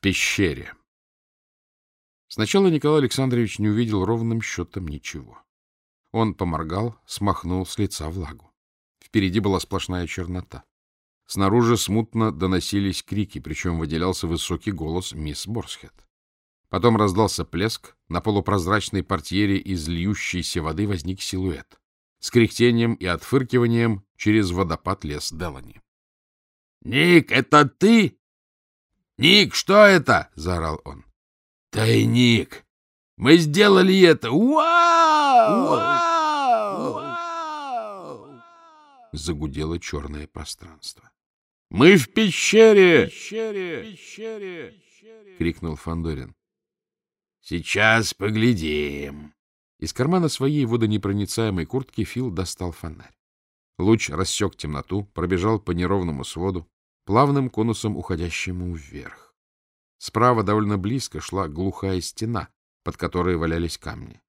Пещере. Сначала Николай Александрович не увидел ровным счетом ничего. Он поморгал, смахнул с лица влагу. Впереди была сплошная чернота. Снаружи смутно доносились крики, причем выделялся высокий голос мисс Борсхед. Потом раздался плеск, на полупрозрачной портьере из льющейся воды возник силуэт. С кряхтением и отфыркиванием через водопад лес Делани. — Ник, это ты? «Ник, что это?» — заорал он. «Тайник! Мы сделали это! Вау! Вау! Загудело черное пространство. «Мы в пещере!» «Пещере! Пещере!» — крикнул Фандорин. «Сейчас поглядим!» Из кармана своей водонепроницаемой куртки Фил достал фонарь. Луч рассек темноту, пробежал по неровному своду, плавным конусом уходящему вверх. Справа довольно близко шла глухая стена, под которой валялись камни.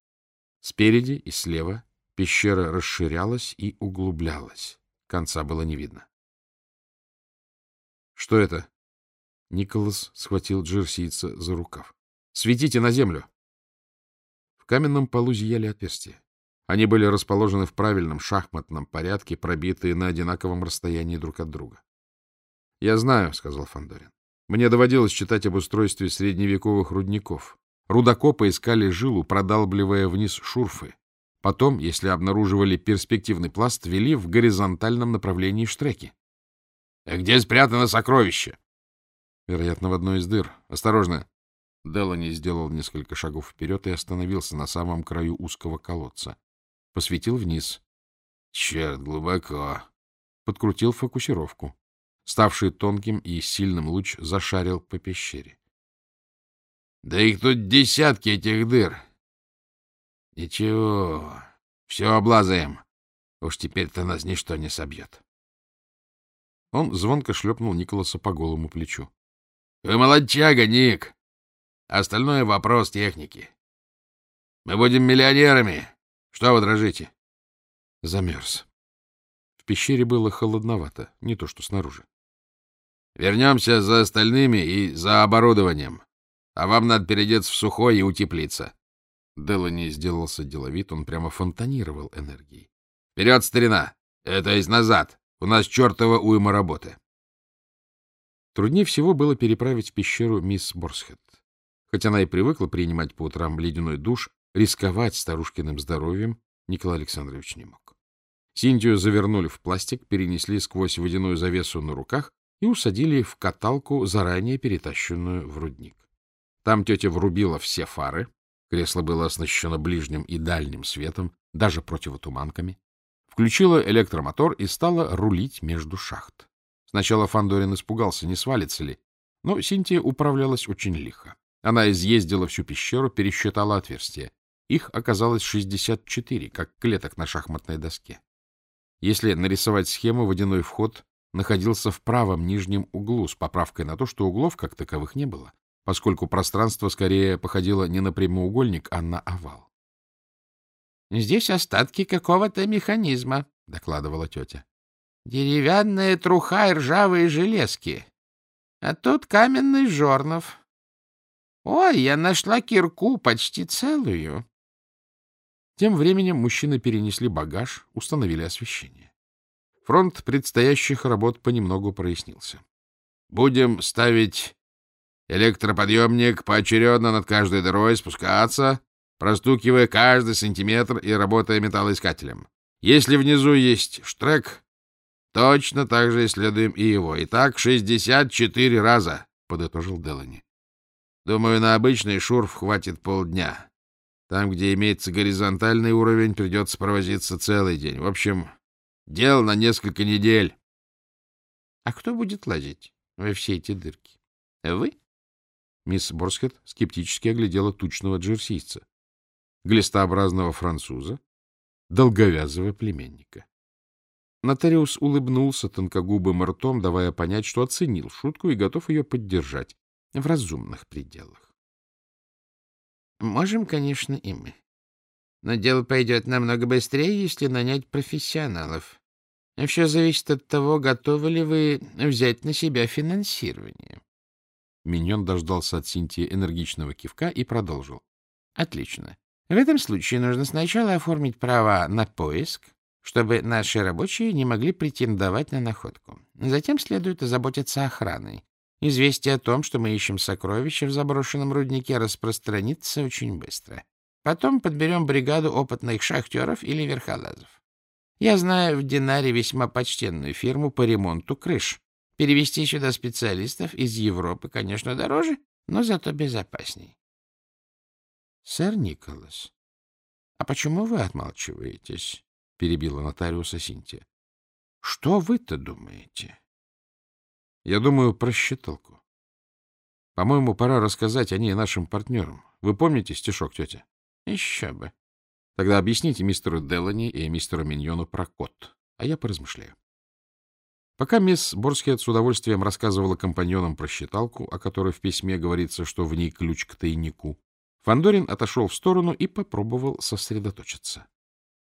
Спереди и слева пещера расширялась и углублялась. Конца было не видно. — Что это? Николас схватил джерсийца за рукав. — Светите на землю! В каменном полу зияли отверстия. Они были расположены в правильном шахматном порядке, пробитые на одинаковом расстоянии друг от друга. — Я знаю, — сказал Фандорин. Мне доводилось читать об устройстве средневековых рудников. Рудокопы искали жилу, продалбливая вниз шурфы. Потом, если обнаруживали перспективный пласт, вели в горизонтальном направлении штреки. — А где спрятано сокровище? — Вероятно, в одной из дыр. Осторожно. Делани сделал несколько шагов вперед и остановился на самом краю узкого колодца. Посветил вниз. — Черт, глубоко. Подкрутил фокусировку. Ставший тонким и сильным луч зашарил по пещере. — Да их тут десятки этих дыр. — Ничего, все облазаем. Уж теперь-то нас ничто не собьет. Он звонко шлепнул Николаса по голому плечу. — Вы молодчага, Ник! Остальное — вопрос техники. Мы будем миллионерами. Что вы дрожите? Замерз. В пещере было холодновато, не то что снаружи. Вернемся за остальными и за оборудованием. А вам надо переодеться в сухой и утеплиться. Делани сделался деловит, он прямо фонтанировал энергией. — Вперед, старина! Это есть назад! У нас чертова уйма работы! Труднее всего было переправить в пещеру мисс Борсхед. Хотя она и привыкла принимать по утрам ледяной душ, рисковать старушкиным здоровьем Николай Александрович не мог. Синтию завернули в пластик, перенесли сквозь водяную завесу на руках и усадили в каталку, заранее перетащенную в рудник. Там тетя врубила все фары, кресло было оснащено ближним и дальним светом, даже противотуманками, включила электромотор и стала рулить между шахт. Сначала Фандорин испугался, не свалится ли, но Синтия управлялась очень лихо. Она изъездила всю пещеру, пересчитала отверстия. Их оказалось 64, как клеток на шахматной доске. Если нарисовать схему, водяной вход находился в правом нижнем углу с поправкой на то, что углов как таковых не было, поскольку пространство скорее походило не на прямоугольник, а на овал. — Здесь остатки какого-то механизма, — докладывала тетя. — Деревянная труха и ржавые железки. А тут каменный жорнов. Ой, я нашла кирку почти целую. Тем временем мужчины перенесли багаж, установили освещение. Фронт предстоящих работ понемногу прояснился. Будем ставить электроподъемник поочередно над каждой дырой, спускаться, простукивая каждый сантиметр и работая металлоискателем. Если внизу есть штрек, точно так же исследуем и его. Итак, 64 раза, — подытожил Делани. Думаю, на обычный шурф хватит полдня. Там, где имеется горизонтальный уровень, придется провозиться целый день. В общем, Дело на несколько недель. — А кто будет лазить во все эти дырки? — Вы? Мисс Борсхед скептически оглядела тучного джерсийца, глистообразного француза, долговязого племенника. Нотариус улыбнулся тонкогубым ртом, давая понять, что оценил шутку и готов ее поддержать в разумных пределах. — Можем, конечно, и мы. Но дело пойдет намного быстрее, если нанять профессионалов. Все зависит от того, готовы ли вы взять на себя финансирование. Миньон дождался от Синтии энергичного кивка и продолжил. — Отлично. В этом случае нужно сначала оформить права на поиск, чтобы наши рабочие не могли претендовать на находку. Затем следует озаботиться охраной. Известие о том, что мы ищем сокровища в заброшенном руднике, распространится очень быстро. Потом подберем бригаду опытных шахтеров или верхолазов. Я знаю в Динаре весьма почтенную фирму по ремонту крыш. Перевести сюда специалистов из Европы, конечно, дороже, но зато безопасней. — Сэр Николас, а почему вы отмалчиваетесь? — перебила нотариуса Синтия. — Что вы-то думаете? — Я думаю про считалку. По-моему, пора рассказать о ней нашим партнерам. Вы помните стишок, тетя? — Еще бы. Тогда объясните мистеру Делани и мистеру Миньону про код, а я поразмышляю. Пока мисс Борскет с удовольствием рассказывала компаньонам про считалку, о которой в письме говорится, что в ней ключ к тайнику, Фандорин отошел в сторону и попробовал сосредоточиться.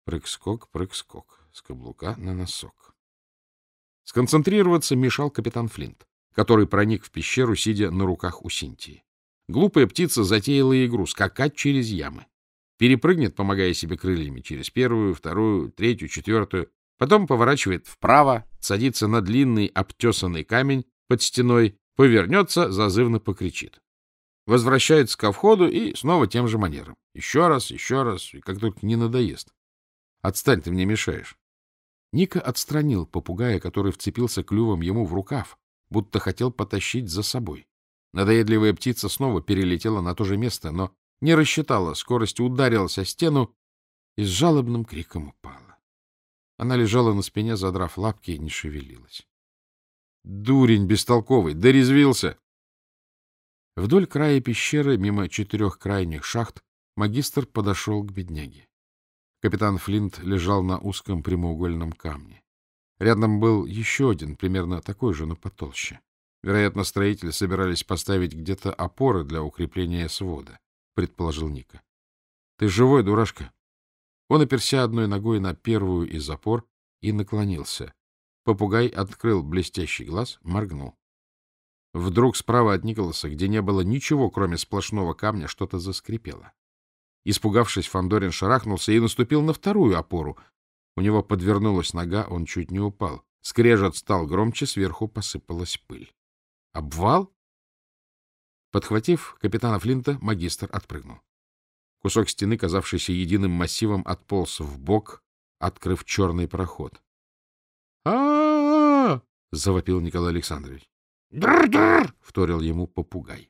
Прыг-скок, прыг-скок, с каблука на носок. Сконцентрироваться мешал капитан Флинт, который проник в пещеру, сидя на руках у Синтии. Глупая птица затеяла игру — скакать через ямы. Перепрыгнет, помогая себе крыльями, через первую, вторую, третью, четвертую. Потом поворачивает вправо, садится на длинный обтесанный камень под стеной, повернется, зазывно покричит возвращается ко входу и снова тем же манером. Еще раз, еще раз, и как только не надоест. Отстань, ты мне мешаешь. Ника отстранил попугая, который вцепился клювом ему в рукав, будто хотел потащить за собой. Надоедливая птица снова перелетела на то же место, но не рассчитала скорость, ударилась о стену и с жалобным криком упала. Она лежала на спине, задрав лапки, и не шевелилась. — Дурень бестолковый! Дорезвился! Вдоль края пещеры, мимо четырех крайних шахт, магистр подошел к бедняге. Капитан Флинт лежал на узком прямоугольном камне. Рядом был еще один, примерно такой же, но потолще. Вероятно, строители собирались поставить где-то опоры для укрепления свода, предположил Ника. — Ты живой, дурашка? Он оперся одной ногой на первую из опор и наклонился. Попугай открыл блестящий глаз, моргнул. Вдруг справа от Николаса, где не было ничего, кроме сплошного камня, что-то заскрипело. Испугавшись, Фандорин шарахнулся и наступил на вторую опору. У него подвернулась нога, он чуть не упал. Скрежет стал громче, сверху посыпалась пыль. Обвал? Подхватив капитана Флинта, магистр отпрыгнул. Кусок стены, казавшийся единым массивом, отполз в бок, открыв черный проход. а, завопил Николай Александрович. «Др-др!» — вторил ему попугай.